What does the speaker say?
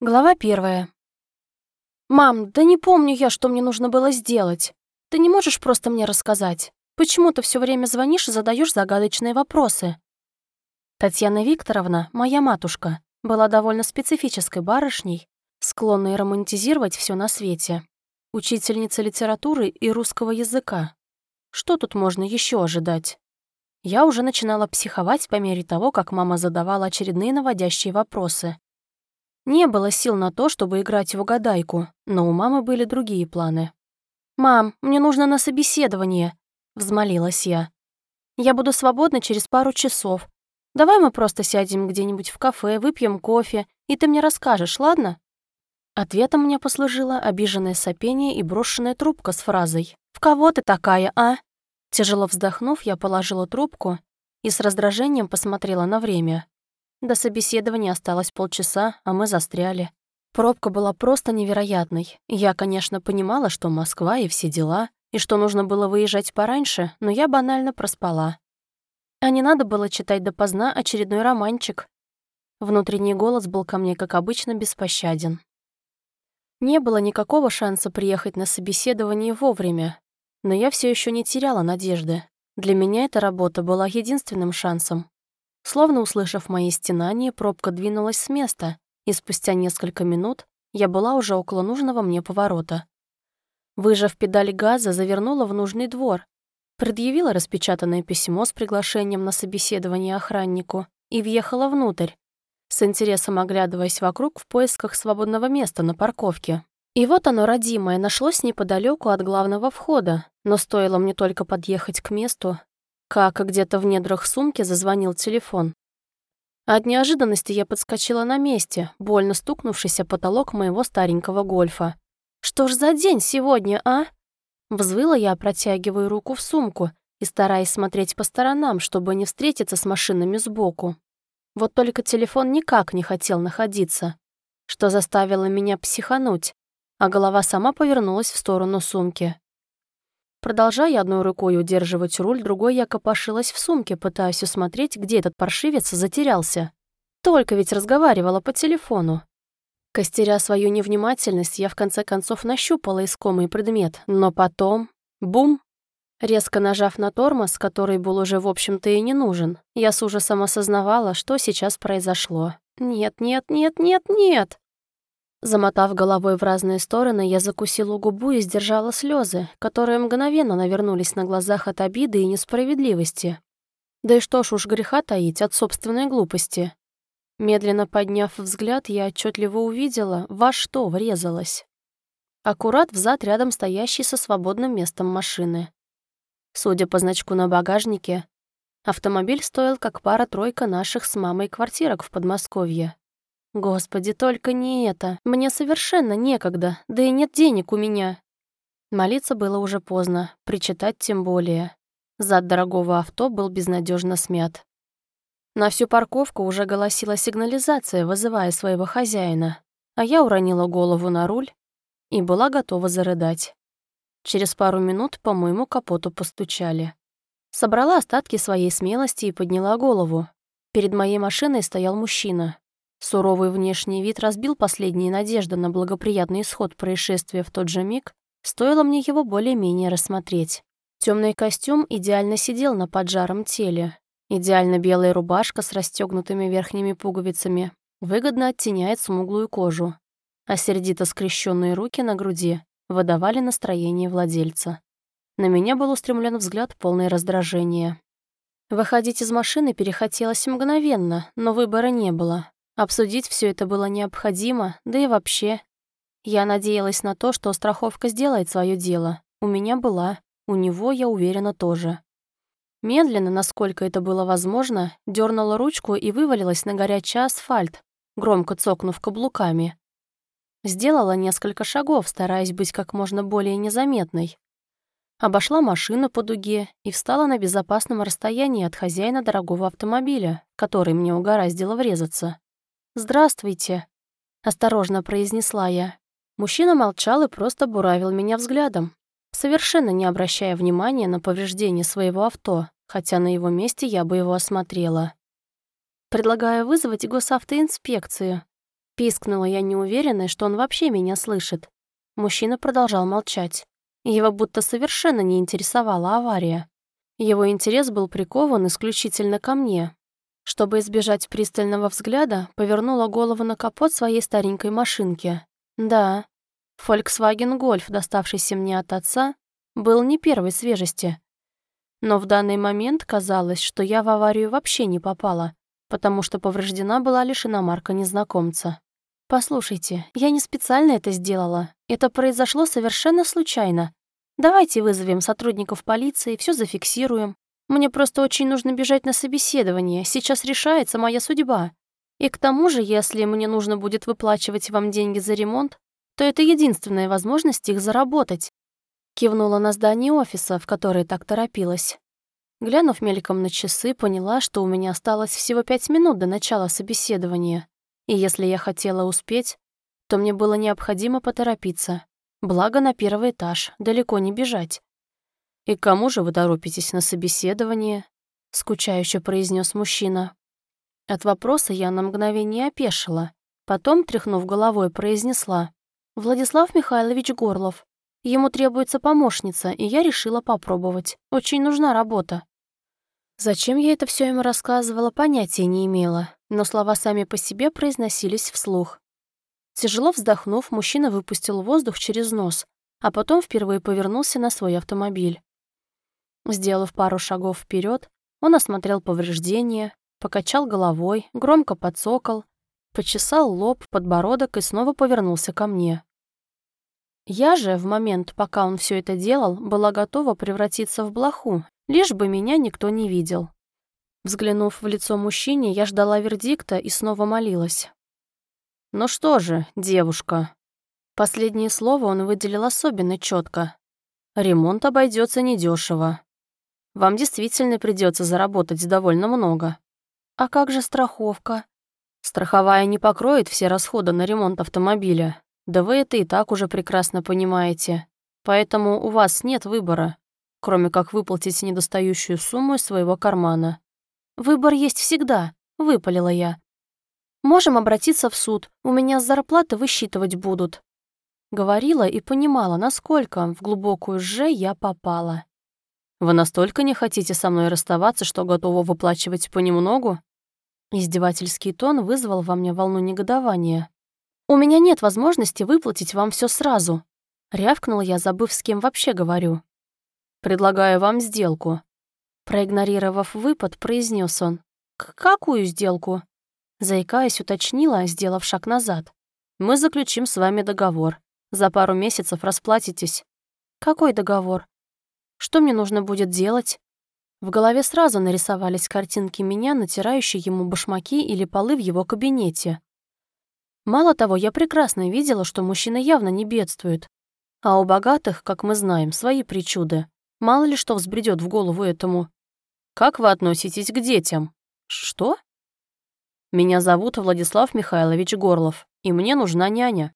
Глава первая. «Мам, да не помню я, что мне нужно было сделать. Ты не можешь просто мне рассказать? Почему ты все время звонишь и задаешь загадочные вопросы?» Татьяна Викторовна, моя матушка, была довольно специфической барышней, склонной романтизировать все на свете. Учительница литературы и русского языка. Что тут можно еще ожидать? Я уже начинала психовать по мере того, как мама задавала очередные наводящие вопросы. Не было сил на то, чтобы играть в угадайку, но у мамы были другие планы. «Мам, мне нужно на собеседование», — взмолилась я. «Я буду свободна через пару часов. Давай мы просто сядем где-нибудь в кафе, выпьем кофе, и ты мне расскажешь, ладно?» Ответом мне послужило обиженное сопение и брошенная трубка с фразой «В кого ты такая, а?» Тяжело вздохнув, я положила трубку и с раздражением посмотрела на время. До собеседования осталось полчаса, а мы застряли. Пробка была просто невероятной. Я, конечно, понимала, что Москва и все дела, и что нужно было выезжать пораньше, но я банально проспала. А не надо было читать допоздна очередной романчик. Внутренний голос был ко мне, как обычно, беспощаден. Не было никакого шанса приехать на собеседование вовремя, но я все еще не теряла надежды. Для меня эта работа была единственным шансом. Словно услышав мои стенания, пробка двинулась с места, и спустя несколько минут я была уже около нужного мне поворота. Выжав педаль газа, завернула в нужный двор, предъявила распечатанное письмо с приглашением на собеседование охраннику и въехала внутрь, с интересом оглядываясь вокруг в поисках свободного места на парковке. И вот оно, родимое, нашлось неподалеку от главного входа, но стоило мне только подъехать к месту, как где-то в недрах сумки зазвонил телефон. От неожиданности я подскочила на месте, больно стукнувшись о потолок моего старенького гольфа. «Что ж за день сегодня, а?» Взвыла я, протягивая руку в сумку и стараясь смотреть по сторонам, чтобы не встретиться с машинами сбоку. Вот только телефон никак не хотел находиться, что заставило меня психануть, а голова сама повернулась в сторону сумки. Продолжая одной рукой удерживать руль, другой я копошилась в сумке, пытаясь усмотреть, где этот паршивец затерялся. Только ведь разговаривала по телефону. Костеря свою невнимательность, я в конце концов нащупала искомый предмет, но потом... Бум! Резко нажав на тормоз, который был уже, в общем-то, и не нужен, я с ужасом осознавала, что сейчас произошло. «Нет, нет, нет, нет, нет!» Замотав головой в разные стороны, я закусила губу и сдержала слезы, которые мгновенно навернулись на глазах от обиды и несправедливости. Да и что ж уж греха таить от собственной глупости. Медленно подняв взгляд, я отчетливо увидела, во что врезалась. Аккурат взад рядом стоящий со свободным местом машины. Судя по значку на багажнике, автомобиль стоил как пара-тройка наших с мамой квартирок в Подмосковье. Господи, только не это. Мне совершенно некогда, да и нет денег у меня. Молиться было уже поздно, причитать тем более. Зад дорогого авто был безнадежно смят. На всю парковку уже голосила сигнализация, вызывая своего хозяина, а я уронила голову на руль и была готова зарыдать. Через пару минут по моему капоту постучали. Собрала остатки своей смелости и подняла голову. Перед моей машиной стоял мужчина. Суровый внешний вид разбил последние надежды на благоприятный исход происшествия в тот же миг, стоило мне его более-менее рассмотреть. Темный костюм идеально сидел на поджаром теле. Идеально белая рубашка с расстегнутыми верхними пуговицами выгодно оттеняет смуглую кожу, а сердито скрещенные руки на груди выдавали настроение владельца. На меня был устремлен взгляд полное раздражения. Выходить из машины перехотелось мгновенно, но выбора не было. Обсудить все это было необходимо, да и вообще. Я надеялась на то, что страховка сделает свое дело. У меня была, у него, я уверена, тоже. Медленно, насколько это было возможно, дернула ручку и вывалилась на горячий асфальт, громко цокнув каблуками. Сделала несколько шагов, стараясь быть как можно более незаметной. Обошла машину по дуге и встала на безопасном расстоянии от хозяина дорогого автомобиля, который мне угораздило врезаться. «Здравствуйте», — осторожно произнесла я. Мужчина молчал и просто буравил меня взглядом, совершенно не обращая внимания на повреждение своего авто, хотя на его месте я бы его осмотрела. «Предлагаю вызвать госавтоинспекцию», Пискнула я неуверенная, что он вообще меня слышит. Мужчина продолжал молчать. Его будто совершенно не интересовала авария. Его интерес был прикован исключительно ко мне. Чтобы избежать пристального взгляда, повернула голову на капот своей старенькой машинки. Да, Volkswagen Golf, доставшийся мне от отца, был не первой свежести. Но в данный момент казалось, что я в аварию вообще не попала, потому что повреждена была лишь иномарка незнакомца. «Послушайте, я не специально это сделала. Это произошло совершенно случайно. Давайте вызовем сотрудников полиции, все зафиксируем. Мне просто очень нужно бежать на собеседование. Сейчас решается моя судьба. И к тому же, если мне нужно будет выплачивать вам деньги за ремонт, то это единственная возможность их заработать. Кивнула на здание офиса, в которое так торопилась. Глянув мельком на часы, поняла, что у меня осталось всего пять минут до начала собеседования. И если я хотела успеть, то мне было необходимо поторопиться. Благо на первый этаж, далеко не бежать. «И кому же вы торопитесь на собеседование?» — скучающе произнес мужчина. От вопроса я на мгновение опешила. Потом, тряхнув головой, произнесла. «Владислав Михайлович Горлов, Ему требуется помощница, и я решила попробовать. Очень нужна работа. Зачем я это все ему рассказывала, понятия не имела, но слова сами по себе произносились вслух. Тяжело вздохнув, мужчина выпустил воздух через нос, а потом впервые повернулся на свой автомобиль. Сделав пару шагов вперед, он осмотрел повреждения, покачал головой, громко подсокол, почесал лоб, подбородок и снова повернулся ко мне. Я же, в момент, пока он все это делал, была готова превратиться в блоху, лишь бы меня никто не видел. Взглянув в лицо мужчине, я ждала вердикта и снова молилась. «Ну что же, девушка?» Последнее слово он выделил особенно четко. «Ремонт обойдется недешево. Вам действительно придется заработать довольно много. А как же страховка?» Страховая не покроет все расходы на ремонт автомобиля. Да вы это и так уже прекрасно понимаете. Поэтому у вас нет выбора, кроме как выплатить недостающую сумму из своего кармана. Выбор есть всегда, выпалила я. Можем обратиться в суд, у меня с зарплаты высчитывать будут. Говорила и понимала, насколько в глубокую же я попала. Вы настолько не хотите со мной расставаться, что готова выплачивать понемногу? Издевательский тон вызвал во мне волну негодования. «У меня нет возможности выплатить вам все сразу», — рявкнул я, забыв, с кем вообще говорю. «Предлагаю вам сделку». Проигнорировав выпад, произнес он. «Какую сделку?» Заикаясь, уточнила, сделав шаг назад. «Мы заключим с вами договор. За пару месяцев расплатитесь». «Какой договор? Что мне нужно будет делать?» В голове сразу нарисовались картинки меня, натирающей ему башмаки или полы в его кабинете. Мало того, я прекрасно видела, что мужчина явно не бедствует. А у богатых, как мы знаем, свои причуды. Мало ли что взбредет в голову этому. Как вы относитесь к детям? Что? Меня зовут Владислав Михайлович Горлов, и мне нужна няня.